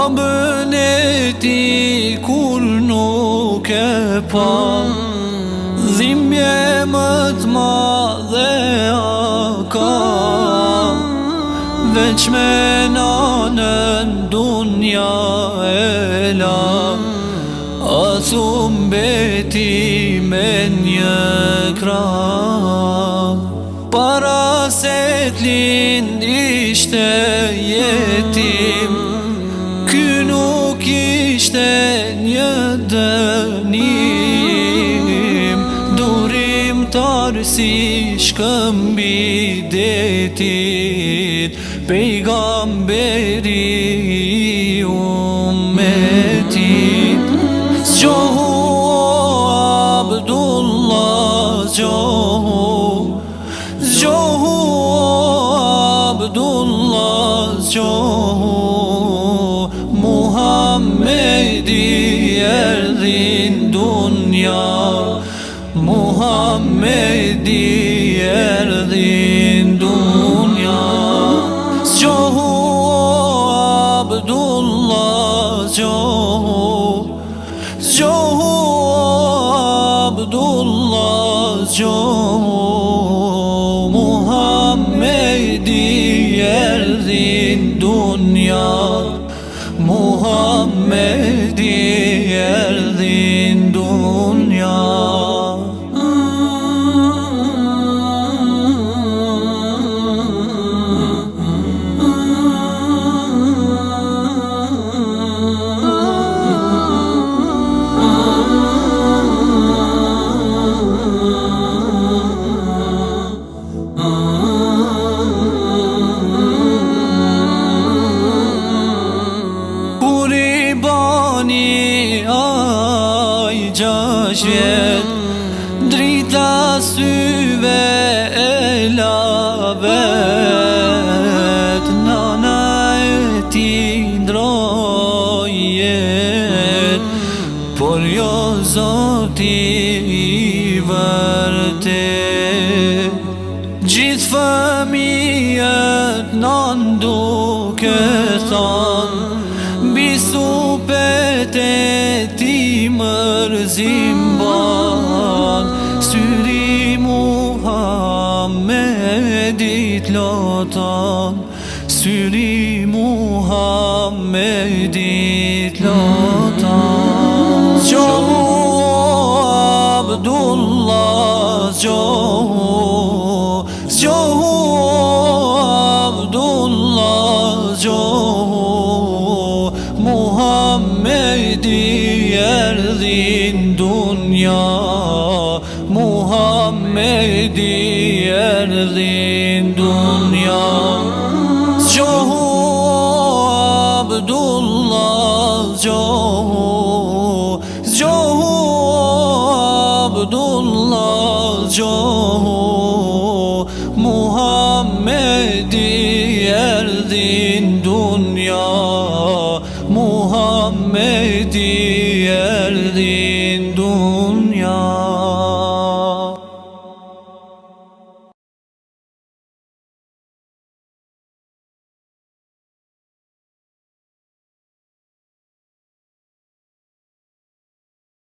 Rabën e ti kur nuk e pa Dhimje më të ma dhe a ka Veç me na dunja e la A su me një kra Para se t'lin ishte jeti nuk ishte një dënim Durim tërë si shkëmbi detit Pejgamberi u me ti Sëgjohu o Abdullah Sëgjohu Sëgjohu o Abdullah Sëgjohu Muhammedi erdin dünya Muhammedi erdin dünya Çoğu Abdullah çoğu Çoğu Abdullah çoğu Muhammedi erdin dünya Muhammed'i yerler drita syve e lavet Në e ti ndrojjet Por jo zoti i vërte Gjithë fëmijët në nduke thon Bisu e ti mërzim خدا سنی محمدی لطا جاو عبدالله جاو جاو عبدالله جاو محمدی ارزین دنیا Muhammedi erdi dünya Çoğu Abdullah Çoğu Çoğu Abdullah Çoğu Muhammedi erdin dünya Muhammedi erdin